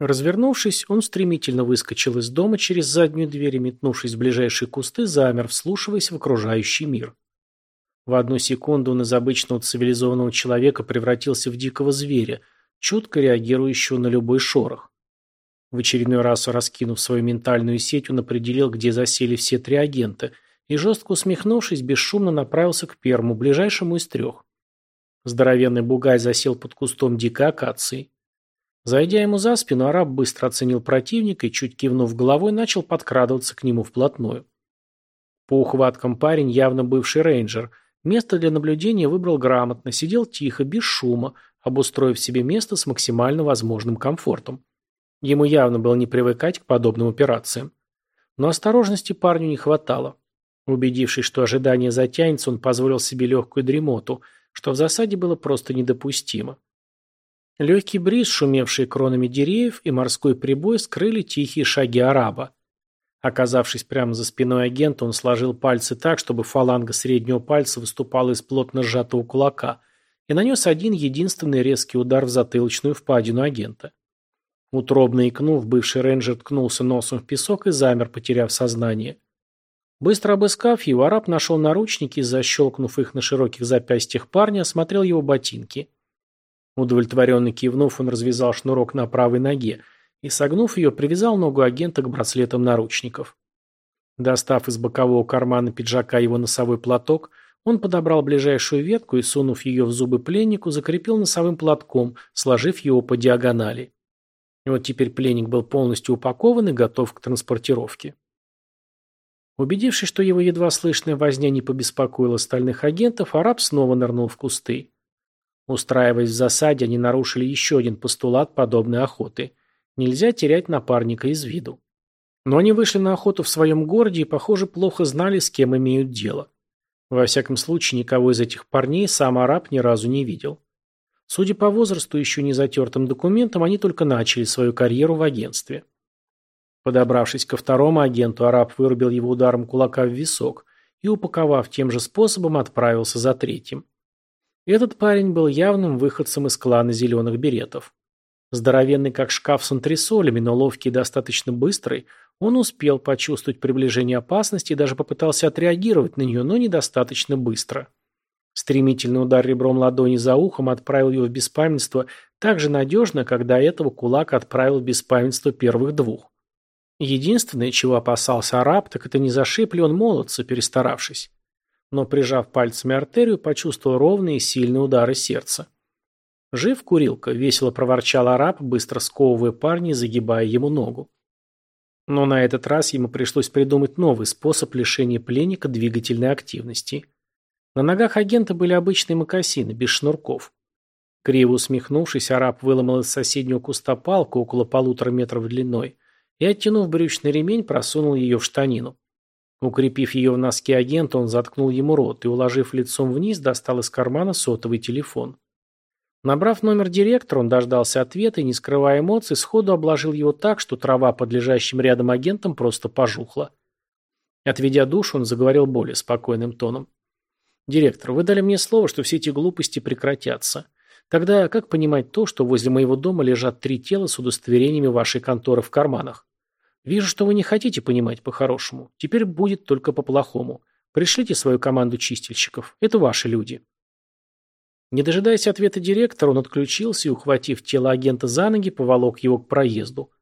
Развернувшись, он стремительно выскочил из дома через заднюю дверь и, метнувшись в ближайшие кусты, замер, вслушиваясь в окружающий мир. В одну секунду он из обычного цивилизованного человека превратился в дикого зверя, чутко реагирующего на любой шорох. В очередной раз, раскинув свою ментальную сеть, он определил, где засели все три агента, и, жестко усмехнувшись, бесшумно направился к первому, ближайшему из трех. Здоровенный бугай засел под кустом дикой акации. Зайдя ему за спину, араб быстро оценил противника и, чуть кивнув головой, начал подкрадываться к нему вплотную. По ухваткам парень явно бывший рейнджер. Место для наблюдения выбрал грамотно, сидел тихо, без шума, обустроив себе место с максимально возможным комфортом. Ему явно было не привыкать к подобным операциям. Но осторожности парню не хватало. Убедившись, что ожидание затянется, он позволил себе легкую дремоту, что в засаде было просто недопустимо. Легкий бриз, шумевший кронами деревьев, и морской прибой скрыли тихие шаги араба. Оказавшись прямо за спиной агента, он сложил пальцы так, чтобы фаланга среднего пальца выступала из плотно сжатого кулака, и нанес один единственный резкий удар в затылочную впадину агента. Утробно икнув, бывший рейнджер ткнулся носом в песок и замер, потеряв сознание. Быстро обыскав его, араб нашел наручники и, защелкнув их на широких запястьях парня, осмотрел его ботинки. Удовлетворенно кивнув, он развязал шнурок на правой ноге и, согнув ее, привязал ногу агента к браслетам наручников. Достав из бокового кармана пиджака его носовой платок, он подобрал ближайшую ветку и, сунув ее в зубы пленнику, закрепил носовым платком, сложив его по диагонали. И вот теперь пленник был полностью упакован и готов к транспортировке. Убедившись, что его едва слышная возня не побеспокоила остальных агентов, араб снова нырнул в кусты. Устраиваясь в засаде, они нарушили еще один постулат подобной охоты. Нельзя терять напарника из виду. Но они вышли на охоту в своем городе и, похоже, плохо знали, с кем имеют дело. Во всяком случае, никого из этих парней сам араб ни разу не видел. Судя по возрасту еще не затертым документам, они только начали свою карьеру в агентстве. Подобравшись ко второму агенту, араб вырубил его ударом кулака в висок и, упаковав тем же способом, отправился за третьим. Этот парень был явным выходцем из клана зеленых беретов. Здоровенный как шкаф с антресолями, но ловкий и достаточно быстрый, он успел почувствовать приближение опасности и даже попытался отреагировать на нее, но недостаточно быстро. Стремительный удар ребром ладони за ухом отправил его в беспамятство так же надежно, как до этого кулак отправил в беспамятство первых двух. Единственное, чего опасался араб, так это не зашиб ли он молодца, перестаравшись но, прижав пальцами артерию, почувствовал ровные и сильные удары сердца. «Жив, курилка?» – весело проворчал араб, быстро сковывая парня и загибая ему ногу. Но на этот раз ему пришлось придумать новый способ лишения пленника двигательной активности. На ногах агента были обычные мокасины, без шнурков. Криво усмехнувшись, араб выломал из соседнего куста палку около полутора метров длиной и, оттянув брючный ремень, просунул ее в штанину. Укрепив ее в носке агента, он заткнул ему рот и, уложив лицом вниз, достал из кармана сотовый телефон. Набрав номер директора, он дождался ответа и, не скрывая эмоций, сходу обложил его так, что трава под лежащим рядом агентом просто пожухла. Отведя душ, он заговорил более спокойным тоном. «Директор, вы дали мне слово, что все эти глупости прекратятся. Тогда как понимать то, что возле моего дома лежат три тела с удостоверениями вашей конторы в карманах? Вижу, что вы не хотите понимать по-хорошему. Теперь будет только по-плохому. Пришлите свою команду чистильщиков. Это ваши люди. Не дожидаясь ответа директора, он отключился и, ухватив тело агента за ноги, поволок его к проезду.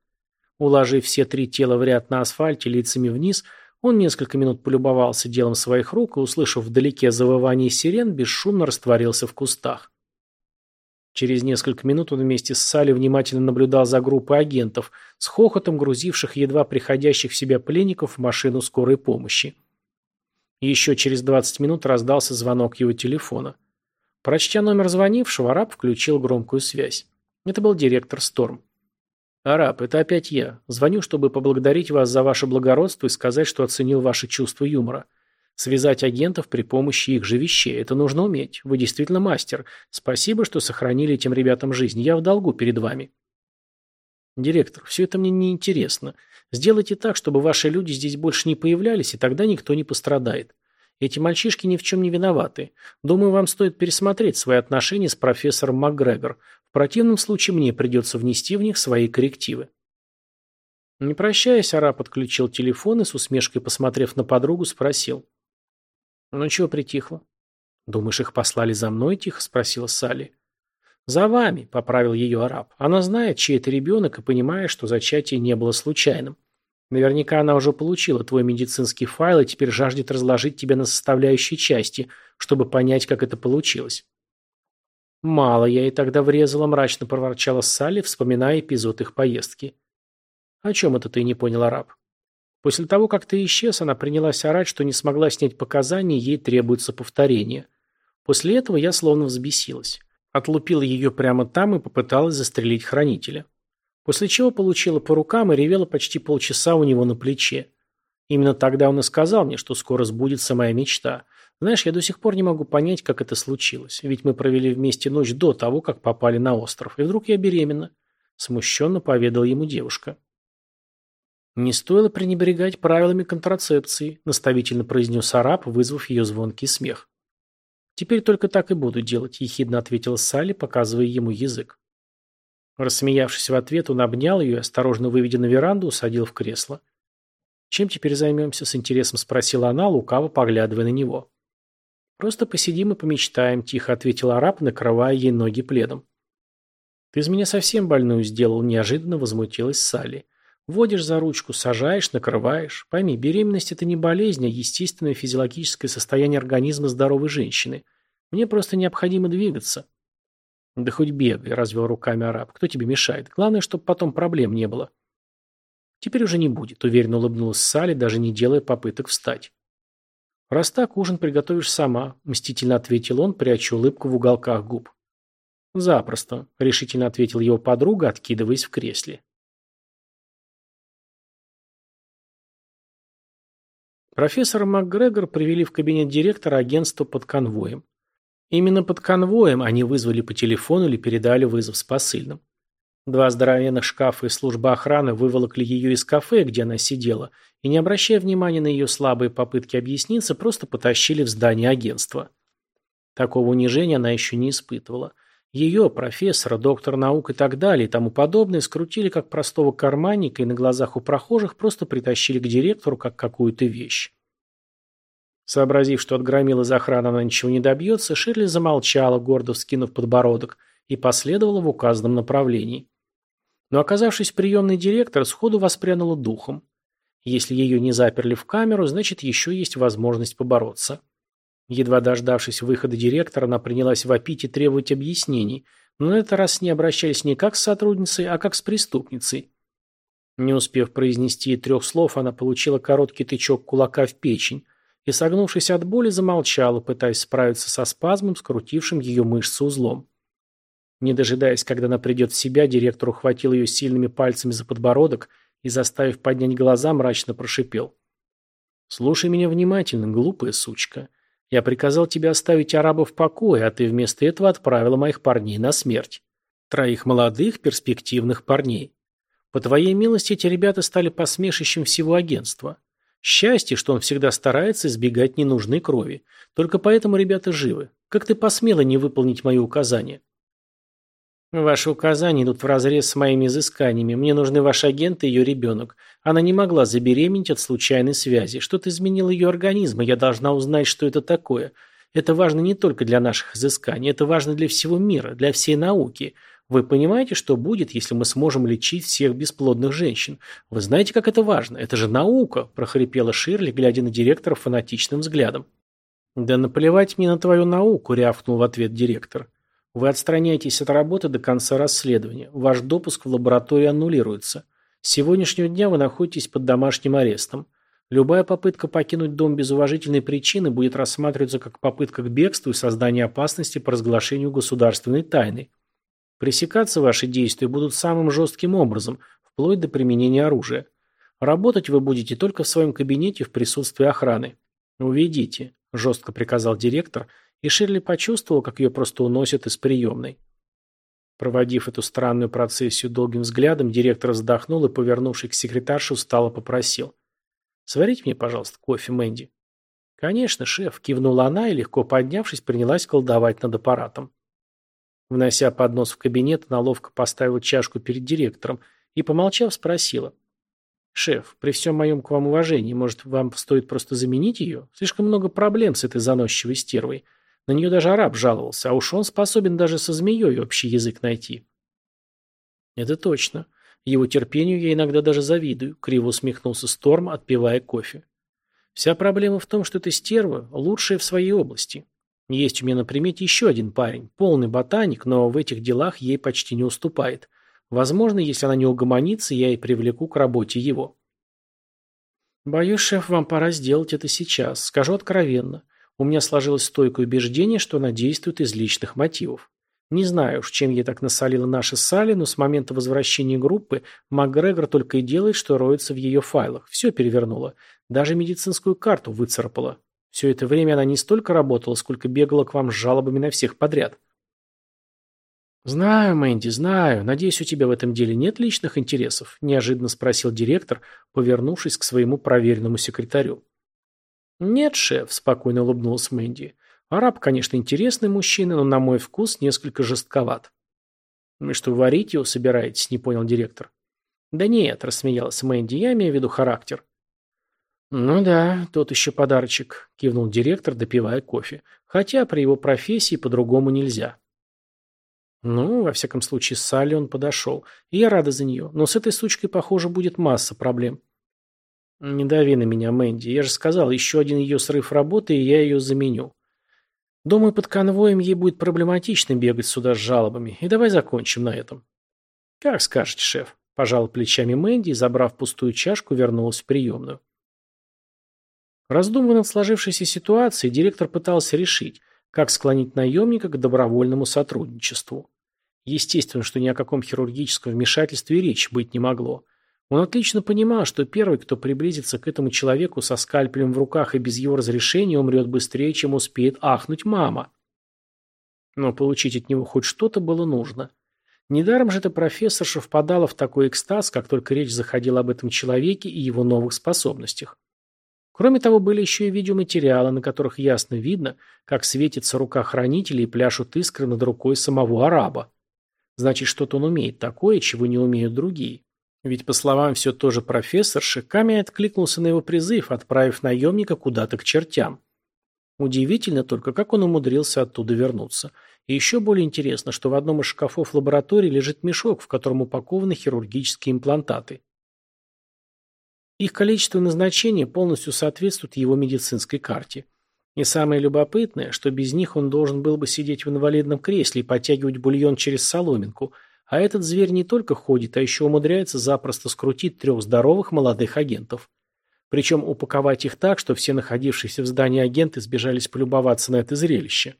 Уложив все три тела в ряд на асфальте лицами вниз, он несколько минут полюбовался делом своих рук и, услышав вдалеке завывание сирен, бесшумно растворился в кустах. Через несколько минут он вместе с Салли внимательно наблюдал за группой агентов, с хохотом грузивших едва приходящих в себя пленников в машину скорой помощи. еще через 20 минут раздался звонок его телефона. Прочтя номер звонившего, араб включил громкую связь. Это был директор Сторм. «Араб, это опять я. Звоню, чтобы поблагодарить вас за ваше благородство и сказать, что оценил ваше чувство юмора. Связать агентов при помощи их же вещей. Это нужно уметь. Вы действительно мастер. Спасибо, что сохранили этим ребятам жизнь. Я в долгу перед вами. Директор, все это мне не интересно. Сделайте так, чтобы ваши люди здесь больше не появлялись, и тогда никто не пострадает. Эти мальчишки ни в чем не виноваты. Думаю, вам стоит пересмотреть свои отношения с профессором МакГрегор. В противном случае мне придется внести в них свои коррективы. Не прощаясь, араб подключил телефон и с усмешкой, посмотрев на подругу, спросил. «Ну чего притихло?» «Думаешь, их послали за мной?» – тихо спросила Салли. «За вами», – поправил ее араб. «Она знает, чей это ребенок, и понимает, что зачатие не было случайным. Наверняка она уже получила твой медицинский файл и теперь жаждет разложить тебя на составляющие части, чтобы понять, как это получилось». «Мало я и тогда врезала», – мрачно проворчала Салли, вспоминая эпизод их поездки. «О чем это ты не понял, араб?» После того, как ты исчез, она принялась орать, что не смогла снять показания, ей требуется повторение. После этого я словно взбесилась. Отлупила ее прямо там и попыталась застрелить хранителя. После чего получила по рукам и ревела почти полчаса у него на плече. Именно тогда он и сказал мне, что скоро сбудется моя мечта. Знаешь, я до сих пор не могу понять, как это случилось. Ведь мы провели вместе ночь до того, как попали на остров. И вдруг я беременна. Смущенно поведала ему девушка. «Не стоило пренебрегать правилами контрацепции», – наставительно произнес араб, вызвав ее звонкий смех. «Теперь только так и буду делать», – ехидно ответила Салли, показывая ему язык. Рассмеявшись в ответ, он обнял ее и, осторожно выведя на веранду, усадил в кресло. «Чем теперь займемся?» – с интересом спросила она, лукаво поглядывая на него. «Просто посидим и помечтаем», – тихо ответил араб, накрывая ей ноги пледом. «Ты из меня совсем больную сделал», – неожиданно возмутилась Салли. Водишь за ручку, сажаешь, накрываешь. Пойми, беременность – это не болезнь, а естественное физиологическое состояние организма здоровой женщины. Мне просто необходимо двигаться. Да хоть бегай, развел руками араб. Кто тебе мешает? Главное, чтобы потом проблем не было. Теперь уже не будет, уверенно улыбнулась Салли, даже не делая попыток встать. Раз так, ужин приготовишь сама, мстительно ответил он, пряча улыбку в уголках губ. Запросто, решительно ответила его подруга, откидываясь в кресле. Профессора МакГрегор привели в кабинет директора агентства под конвоем. Именно под конвоем они вызвали по телефону или передали вызов с посыльным. Два здоровенных шкафа из службы охраны выволокли ее из кафе, где она сидела, и, не обращая внимания на ее слабые попытки объясниться, просто потащили в здание агентства. Такого унижения она еще не испытывала. Ее, профессора, доктор наук и так далее и тому подобное скрутили как простого карманника и на глазах у прохожих просто притащили к директору как какую-то вещь. Сообразив, что от громил из охраны она ничего не добьется, Ширли замолчала, гордо вскинув подбородок, и последовала в указанном направлении. Но оказавшись в приемной директор, сходу воспрянула духом. Если ее не заперли в камеру, значит еще есть возможность побороться. Едва дождавшись выхода директора, она принялась вопить и требовать объяснений, но на этот раз не обращались не как с сотрудницей, а как с преступницей. Не успев произнести трех слов, она получила короткий тычок кулака в печень и, согнувшись от боли, замолчала, пытаясь справиться со спазмом, скрутившим ее мышцы узлом. Не дожидаясь, когда она придет в себя, директор ухватил ее сильными пальцами за подбородок и, заставив поднять глаза, мрачно прошипел. «Слушай меня внимательно, глупая сучка. Я приказал тебе оставить арабов в покое, а ты вместо этого отправила моих парней на смерть. Троих молодых, перспективных парней. По твоей милости эти ребята стали посмешищем всего агентства. Счастье, что он всегда старается избегать ненужной крови. Только поэтому ребята живы. Как ты посмела не выполнить мои указания? Ваши указания идут вразрез с моими изысканиями. Мне нужны ваши агенты и ее ребенок. Она не могла забеременеть от случайной связи. Что-то изменило ее организм, и я должна узнать, что это такое. Это важно не только для наших изысканий, это важно для всего мира, для всей науки. Вы понимаете, что будет, если мы сможем лечить всех бесплодных женщин? Вы знаете, как это важно? Это же наука, прохрипела Ширли, глядя на директора фанатичным взглядом. Да наплевать мне на твою науку, рявкнул в ответ директор. Вы отстраняетесь от работы до конца расследования. Ваш допуск в лабораторию аннулируется. С сегодняшнего дня вы находитесь под домашним арестом. Любая попытка покинуть дом без уважительной причины будет рассматриваться как попытка к бегству и созданию опасности по разглашению государственной тайны. Пресекаться ваши действия будут самым жестким образом, вплоть до применения оружия. Работать вы будете только в своем кабинете в присутствии охраны. Уведите, жестко приказал директор и Ширли почувствовала, как ее просто уносят из приемной. Проводив эту странную процессию долгим взглядом, директор вздохнул и, повернувшись к секретарше, устало попросил. «Сварите мне, пожалуйста, кофе, Мэнди». «Конечно, шеф», – кивнула она и, легко поднявшись, принялась колдовать над аппаратом. Внося поднос в кабинет, она ловко поставила чашку перед директором и, помолчав, спросила. «Шеф, при всем моем к вам уважении, может, вам стоит просто заменить ее? Слишком много проблем с этой заносчивой стервой. На нее даже араб жаловался, а уж он способен даже со змеей общий язык найти». «Это точно. Его терпению я иногда даже завидую», — криво усмехнулся Сторм, отпивая кофе. «Вся проблема в том, что эта стерва лучшая в своей области. Есть у меня на примете еще один парень, полный ботаник, но в этих делах ей почти не уступает. Возможно, если она не угомонится, я и привлеку к работе его». «Боюсь, шеф, вам пора сделать это сейчас. Скажу откровенно. У меня сложилось стойкое убеждение, что она действует из личных мотивов. Не знаю уж, чем ей так насолила наша Салли, но с момента возвращения группы МакГрегор только и делает, что роется в ее файлах. Все перевернула. Даже медицинскую карту выцарапала. Все это время она не столько работала, сколько бегала к вам с жалобами на всех подряд. «Знаю, Мэнди, знаю. Надеюсь, у тебя в этом деле нет личных интересов?» – неожиданно спросил директор, повернувшись к своему проверенному секретарю. «Нет, шеф», – спокойно улыбнулась Мэнди. Араб, конечно, интересный мужчина, но на мой вкус несколько жестковат. «Вы что, варить его собираетесь?» – не понял директор. «Да нет», – рассмеялась Мэнди, – «я имею в виду характер». «Ну да, тот еще подарочек», – кивнул директор, допивая кофе. «Хотя при его профессии по-другому нельзя». Ну, во всяком случае, Салли он подошел. И я рада за нее. Но с этой сучкой, похоже, будет масса проблем. Не дави на меня, Мэнди. Я же сказал, еще один ее срыв работы, и я ее заменю. Думаю, под конвоем ей будет проблематично бегать сюда с жалобами. И давай закончим на этом. Как скажете, шеф. Пожал плечами Мэнди и, забрав пустую чашку, вернулась в приемную. Раздумывая над сложившейся ситуацией, директор пытался решить, как склонить наемника к добровольному сотрудничеству. Естественно, что ни о каком хирургическом вмешательстве речи быть не могло. Он отлично понимал, что первый, кто приблизится к этому человеку со скальпелем в руках и без его разрешения, умрет быстрее, чем успеет ахнуть мама. Но получить от него хоть что-то было нужно. Недаром же эта профессорша впадала в такой экстаз, как только речь заходила об этом человеке и его новых способностях. Кроме того, были еще и видеоматериалы, на которых ясно видно, как светится рука хранителя и пляшут искры над рукой самого араба. Значит, что-то он умеет такое, чего не умеют другие. Ведь, по словам все тоже профессорши, Камень откликнулся на его призыв, отправив наемника куда-то к чертям. Удивительно только, как он умудрился оттуда вернуться. И еще более интересно, что в одном из шкафов лаборатории лежит мешок, в котором упакованы хирургические имплантаты. Их количество и назначение полностью соответствуют его медицинской карте. И самое любопытное, что без них он должен был бы сидеть в инвалидном кресле и подтягивать бульон через соломинку – а этот зверь не только ходит, а еще умудряется запросто скрутить трех здоровых молодых агентов. Причем упаковать их так, что все находившиеся в здании агенты сбежались полюбоваться на это зрелище.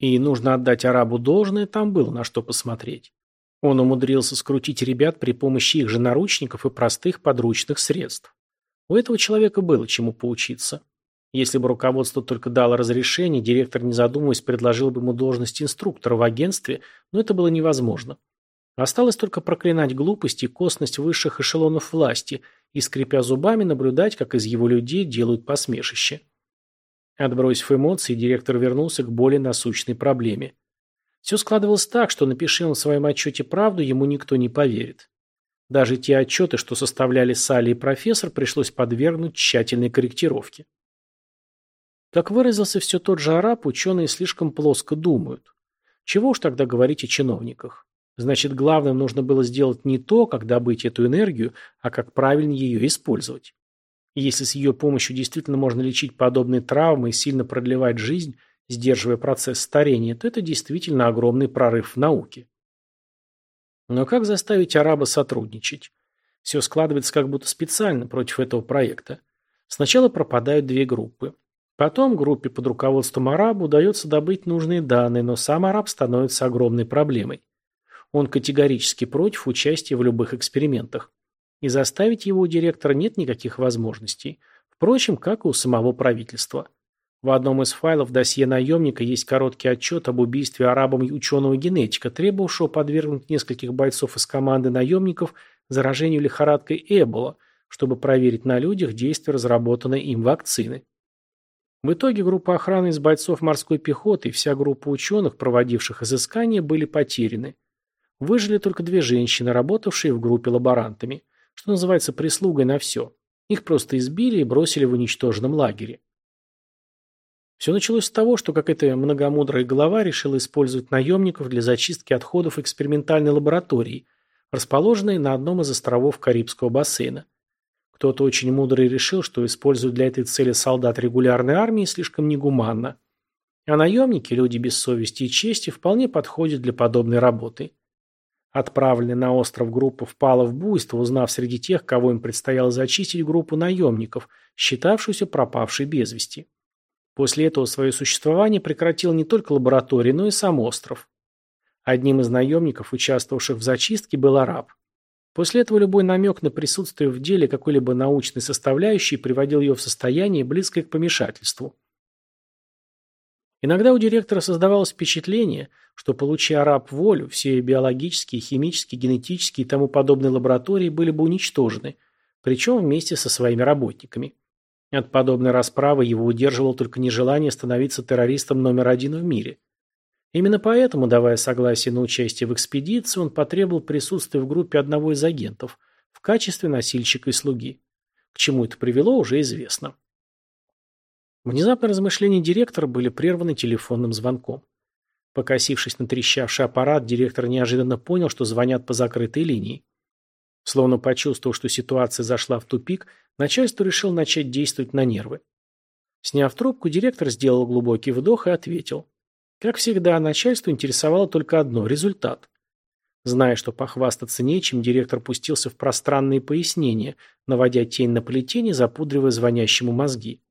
И нужно отдать арабу должное, там было на что посмотреть. Он умудрился скрутить ребят при помощи их же наручников и простых подручных средств. У этого человека было чему поучиться. Если бы руководство только дало разрешение, директор, не задумываясь, предложил бы ему должность инструктора в агентстве, но это было невозможно. Осталось только проклинать глупость и косность высших эшелонов власти и, скрипя зубами, наблюдать, как из его людей делают посмешище. Отбросив эмоции, директор вернулся к более насущной проблеме. Все складывалось так, что напиши он в своем отчете правду, ему никто не поверит. Даже те отчеты, что составляли Салли и профессор, пришлось подвергнуть тщательной корректировке. Как выразился все тот же араб, ученые слишком плоско думают. Чего уж тогда говорить о чиновниках. Значит, главным нужно было сделать не то, как добыть эту энергию, а как правильно ее использовать. Если с ее помощью действительно можно лечить подобные травмы и сильно продлевать жизнь, сдерживая процесс старения, то это действительно огромный прорыв в науке. Но как заставить араба сотрудничать? Все складывается как будто специально против этого проекта. Сначала пропадают две группы. Потом группе под руководством араба удается добыть нужные данные, но сам араб становится огромной проблемой. Он категорически против участия в любых экспериментах. И заставить его у директора нет никаких возможностей. Впрочем, как и у самого правительства. В одном из файлов досье наемника есть короткий отчет об убийстве арабом ученого-генетика, требовавшего подвергнуть нескольких бойцов из команды наемников заражению лихорадкой Эбола, чтобы проверить на людях действие разработанной им вакцины. В итоге группа охраны из бойцов морской пехоты и вся группа ученых, проводивших изыскания, были потеряны. Выжили только две женщины, работавшие в группе лаборантами, что называется прислугой на все. Их просто избили и бросили в уничтоженном лагере. Все началось с того, что какая-то многомудрая голова решила использовать наемников для зачистки отходов экспериментальной лаборатории, расположенной на одном из островов Карибского бассейна. Кто-то очень мудрый решил, что использовать для этой цели солдат регулярной армии слишком негуманно. А наемники, люди без совести и чести, вполне подходят для подобной работы. Отправленная на остров группа впала в буйство, узнав среди тех, кого им предстояло зачистить группу наемников, считавшуюся пропавшей без вести. После этого свое существование прекратил не только лаборатория, но и сам остров. Одним из наемников, участвовавших в зачистке, был араб. После этого любой намек на присутствие в деле какой-либо научной составляющей приводил ее в состояние, близкое к помешательству. Иногда у директора создавалось впечатление, что, получая араб волю, все биологические, химические, генетические и тому подобные лаборатории были бы уничтожены, причем вместе со своими работниками. От подобной расправы его удерживало только нежелание становиться террористом номер один в мире. Именно поэтому, давая согласие на участие в экспедиции, он потребовал присутствия в группе одного из агентов в качестве носильщика и слуги. К чему это привело, уже известно. Внезапно размышления директора были прерваны телефонным звонком. Покосившись на трещавший аппарат, директор неожиданно понял, что звонят по закрытой линии. Словно почувствовав, что ситуация зашла в тупик, начальство решил начать действовать на нервы. Сняв трубку, директор сделал глубокий вдох и ответил. Как всегда, начальство интересовало только одно – результат. Зная, что похвастаться нечем, директор пустился в пространные пояснения, наводя тень на плетение, запудривая звонящему мозги.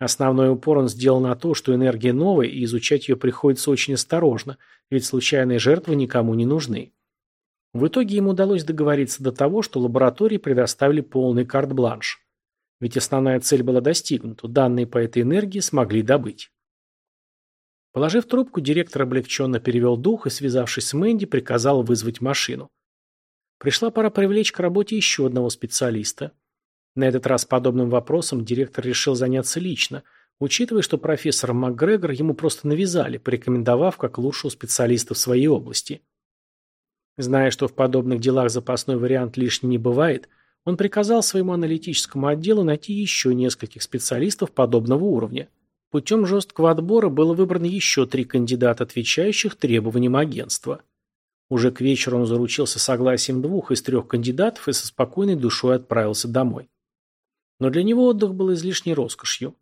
Основной упор он сделал на то, что энергия новая, и изучать ее приходится очень осторожно, ведь случайные жертвы никому не нужны. В итоге ему удалось договориться до того, что лаборатории предоставили полный карт-бланш. Ведь основная цель была достигнута, данные по этой энергии смогли добыть. Положив трубку, директор облегченно перевел дух и, связавшись с Мэнди, приказал вызвать машину. Пришла пора привлечь к работе еще одного специалиста. На этот раз подобным вопросом директор решил заняться лично, учитывая, что профессор МакГрегор ему просто навязали, порекомендовав как лучшего специалиста в своей области. Зная, что в подобных делах запасной вариант лишним не бывает, он приказал своему аналитическому отделу найти еще нескольких специалистов подобного уровня. Путем жесткого отбора было выбрано еще три кандидата, отвечающих требованиям агентства. Уже к вечеру он заручился согласием двух из трех кандидатов и со спокойной душой отправился домой. Но для него отдых был излишней роскошью.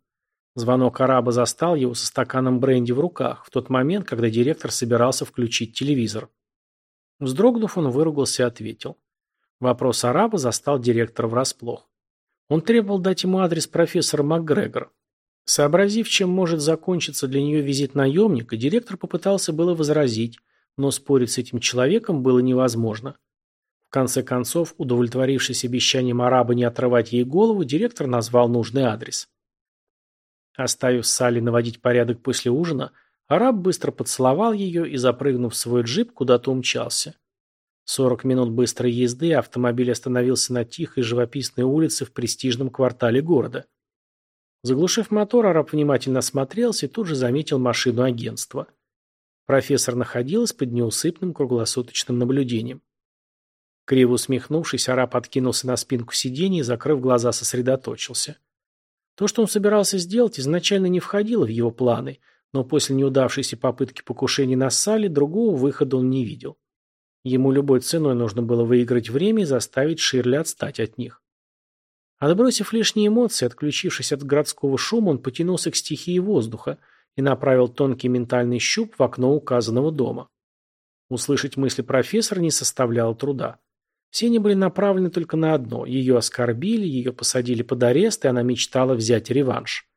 Звонок араба застал его со стаканом бренди в руках в тот момент, когда директор собирался включить телевизор. Вздрогнув, он выругался и ответил. Вопрос араба застал директора врасплох. Он требовал дать ему адрес профессора МакГрегора. Сообразив, чем может закончиться для нее визит наемника, директор попытался было возразить, но спорить с этим человеком было невозможно. В конце концов, удовлетворившись обещанием араба не отрывать ей голову, директор назвал нужный адрес. Оставив Салли наводить порядок после ужина, Араб быстро поцеловал ее и, запрыгнув в свой джип, куда-то умчался. Сорок минут быстрой езды автомобиль остановился на тихой живописной улице в престижном квартале города. Заглушив мотор, араб внимательно осмотрелся и тут же заметил машину агентства. Профессор находилась под неусыпным круглосуточным наблюдением. Криво усмехнувшись, араб откинулся на спинку сиденья и, закрыв глаза, сосредоточился. То, что он собирался сделать, изначально не входило в его планы – но после неудавшейся попытки покушения на Салли другого выхода он не видел. Ему любой ценой нужно было выиграть время и заставить Ширли отстать от них. Отбросив лишние эмоции, отключившись от городского шума, он потянулся к стихии воздуха и направил тонкий ментальный щуп в окно указанного дома. Услышать мысли профессора не составляло труда. Все они были направлены только на одно – ее оскорбили, ее посадили под арест, и она мечтала взять реванш.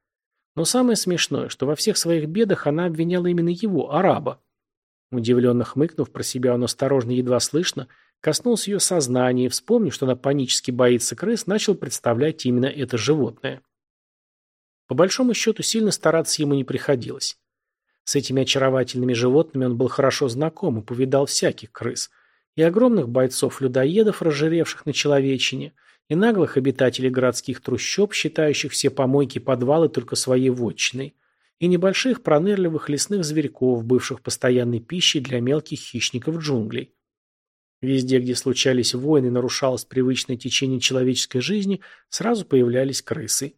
Но самое смешное, что во всех своих бедах она обвиняла именно его, араба. Удивленно хмыкнув про себя, он осторожно, едва слышно, коснулся ее сознания и, вспомнив, что она панически боится крыс, начал представлять именно это животное. По большому счету, сильно стараться ему не приходилось. С этими очаровательными животными он был хорошо знаком и повидал всяких крыс. И огромных бойцов-людоедов, разжиревших на человечине, и наглых обитателей городских трущоб, считающих все помойки и подвалы только своей вотчиной, и небольших пронырливых лесных зверьков, бывших постоянной пищей для мелких хищников джунглей. Везде, где случались войны нарушалось привычное течение человеческой жизни, сразу появлялись крысы.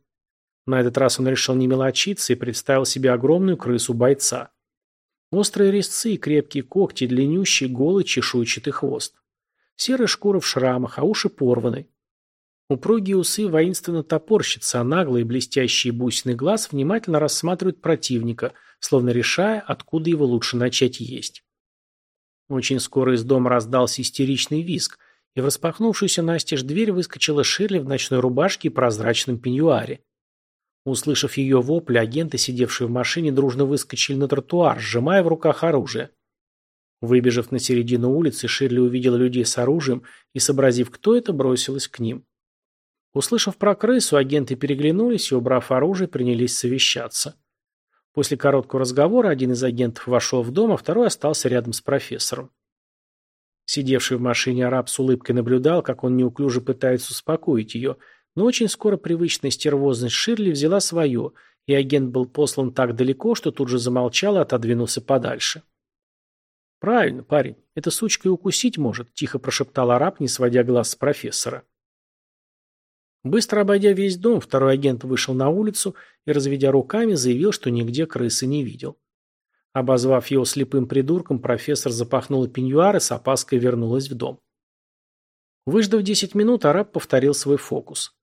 На этот раз он решил не мелочиться и представил себе огромную крысу-бойца. Острые резцы крепкие когти, длиннющий, голый, чешуйчатый хвост. Серая шкура в шрамах, а уши порваны. Упругие усы воинственно топорщатся, а наглый блестящий бусиный глаз внимательно рассматривают противника, словно решая, откуда его лучше начать есть. Очень скоро из дома раздался истеричный визг, и в распахнувшуюся настежь дверь выскочила Ширли в ночной рубашке и прозрачном пеньюаре. Услышав ее вопли, агенты, сидевшие в машине, дружно выскочили на тротуар, сжимая в руках оружие. Выбежав на середину улицы, Ширли увидела людей с оружием и, сообразив, кто это, бросилась к ним. Услышав про крысу, агенты переглянулись и, убрав оружие, принялись совещаться. После короткого разговора один из агентов вошел в дом, а второй остался рядом с профессором. Сидевший в машине араб с улыбкой наблюдал, как он неуклюже пытается успокоить ее – но очень скоро привычная стервозность Ширли взяла свое, и агент был послан так далеко, что тут же замолчал и отодвинулся подальше. «Правильно, парень, эта сучка и укусить может», – тихо прошептал араб, не сводя глаз с профессора. Быстро обойдя весь дом, второй агент вышел на улицу и, разведя руками, заявил, что нигде крысы не видел. Обозвав его слепым придурком, профессор запахнул пеньюар и с опаской вернулась в дом. Выждав десять минут, араб повторил свой фокус.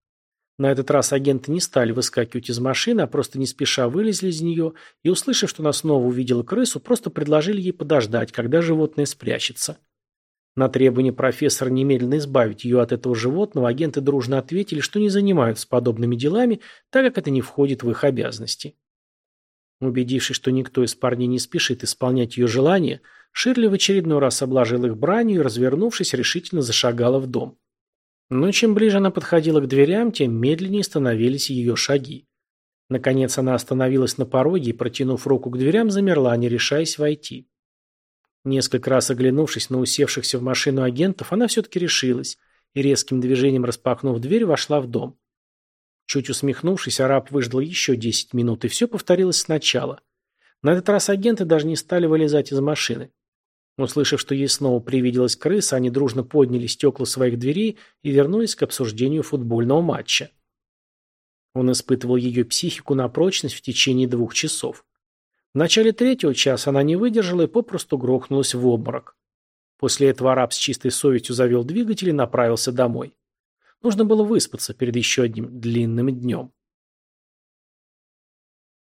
На этот раз агенты не стали выскакивать из машины, а просто не спеша вылезли из нее и, услышав, что она снова увидела крысу, просто предложили ей подождать, когда животное спрячется. На требование профессора немедленно избавить ее от этого животного агенты дружно ответили, что не занимаются подобными делами, так как это не входит в их обязанности. Убедившись, что никто из парней не спешит исполнять ее желание, Ширли в очередной раз обложил их бранью и, развернувшись, решительно зашагала в дом. Но чем ближе она подходила к дверям, тем медленнее становились ее шаги. Наконец она остановилась на пороге и, протянув руку к дверям, замерла, не решаясь войти. Несколько раз оглянувшись на усевшихся в машину агентов, она все-таки решилась и, резким движением распахнув дверь, вошла в дом. Чуть усмехнувшись, араб выждал еще десять минут, и все повторилось сначала. На этот раз агенты даже не стали вылезать из машины. Услышав, что ей снова привиделась крыса, они дружно подняли стекла своих дверей и вернулись к обсуждению футбольного матча. Он испытывал ее психику на прочность в течение двух часов. В начале третьего часа она не выдержала и попросту грохнулась в обморок. После этого араб с чистой совестью завел двигатель и направился домой. Нужно было выспаться перед еще одним длинным днем.